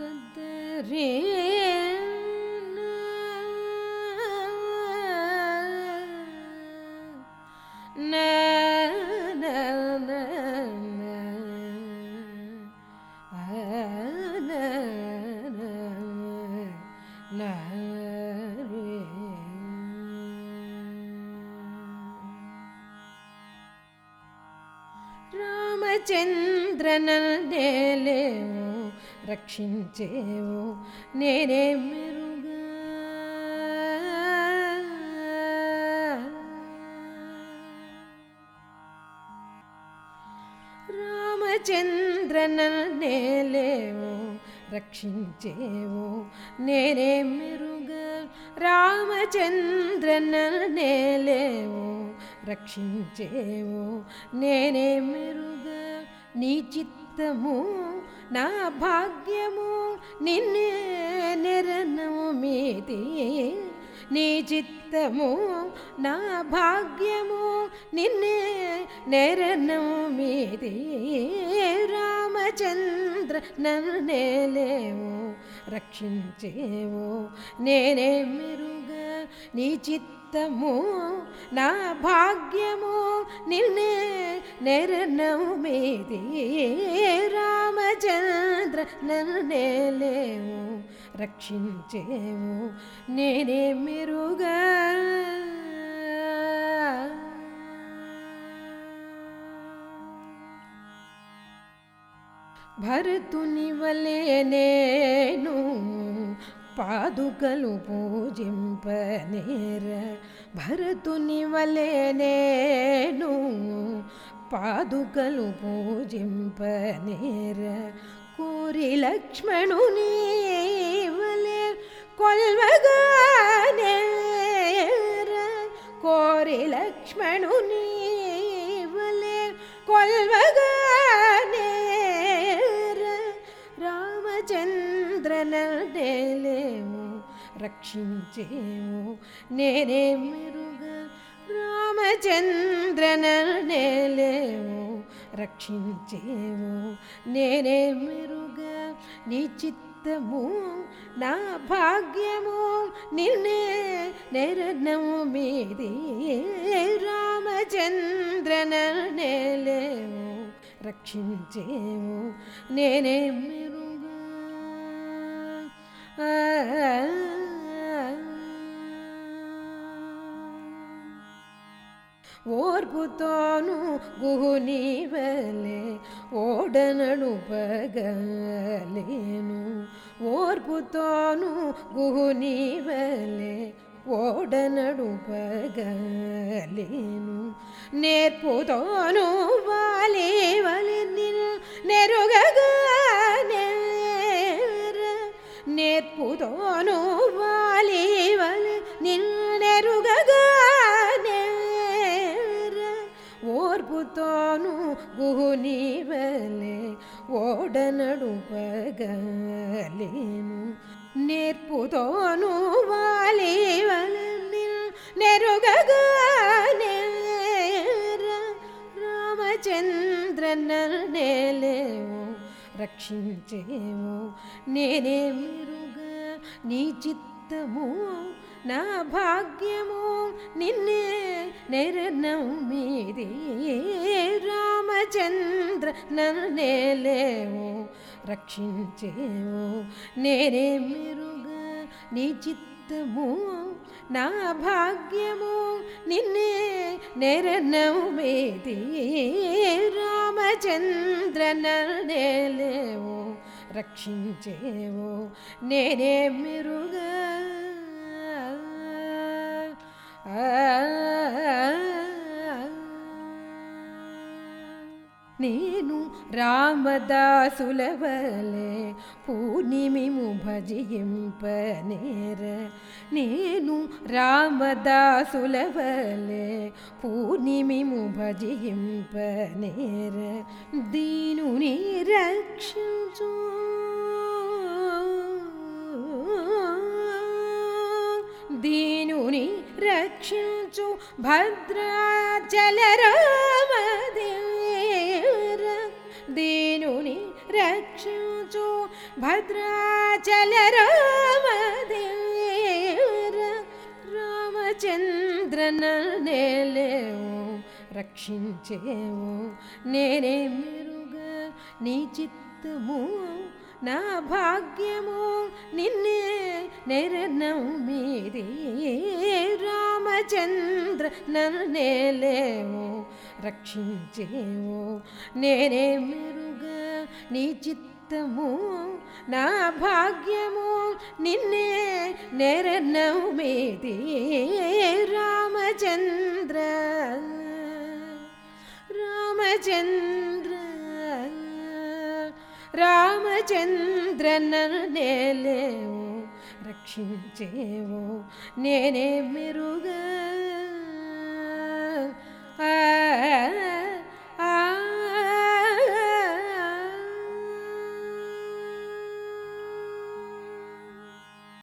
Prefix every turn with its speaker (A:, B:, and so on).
A: കദരേ രാമചന്ദ്രനേ రక్షించేవు. నేనే మెరుగా. రామచంద్రనలేవు రక్షించేవు. నేనే మెరుగా. రామచంద్రనలేవు రక్షించేవు. నేనే మెరుగా. నీ చిత్తము నా భాగ్యము నిన్నే నిరణము మీది. నీ చిత్తము నా భాగ్యము నిన్నే నిరణము మీది. రామచంద్ర నన్నేలేవు రక్షించేవు నేనే మీరు నీ చిత్తము నా భాగ్యము నిన్నే నెరనము మీది రామచంద్ర నన్నేలేవు రక్షించేవు నేనే మెరుగా భరతుని వలె నేను పాదుకలు పూజింపనేర భరతుని వలె నేను పాదుకలు పూజింపనేర కోరి లక్ష్మణుని వలె కొల్వగానేర కోరి లక్ష్మణుని వలె కొల్వగానేర రామచంద్రనలేవు రక్షించేవు నేనే మెరుగా రామచంద్రనలేవు రక్షించేవు నేనే మెరుగా నీ చిత్తము నా భాగ్యము నిన్నే నిరణము మీది. రామచంద్రనలేవు రక్షించేవు నేనే మెరుగా ఆ గుహుని వలే ఓడనడు పగలేను. ఓర్పుతోను గుహునీవలే ఓడనడు పగలేను. నేర్పుతోను వాలే ఓర్పుతోను గుహునీవలే ఓడనడు పగలేను నేర్పుతోను వాలి వలి నెరుగగానే రామచంద్రనలేవు రక్షించేము నేనే మెరుగా నీ చిత్తము నా భాగ్యము నిన్నే నెరనం మీది. రామచంద్ర నన్నేలేవు రక్షించేవు. నేనే మెరుగా నీ చిత్తము. నా భాగ్యము నిన్నే నెరనము మీది. రామచంద్ర నన్నేలేవు రక్షించేవు. నేనే మెరుగా नीनु रामदा सुलभले पूर्णि मुभजिं पनेर् नीनु रामदा सुलभले पूर्णि मुभजिं पनेर् दीनु రక్షించు భద్రాచల రామదేవర దీనుని రక్షించు భద్రా చల రామచంద్రన నేలేవు రక్షించేవు నేనే మెరుగా నీ చిత్తము నా భాగ్యము నిన్నే నెరనం మీది రామచంద్ర నన్నేలేవు రక్షించేవు నేనే మెరుగా నీ చిత్తము నా భాగ్యము నిన్నే నెరనం మీది రామచంద్ర రామచంద్ర రామచంద్ర నేలేవు రక్షించేవో. నేనే మెరుగా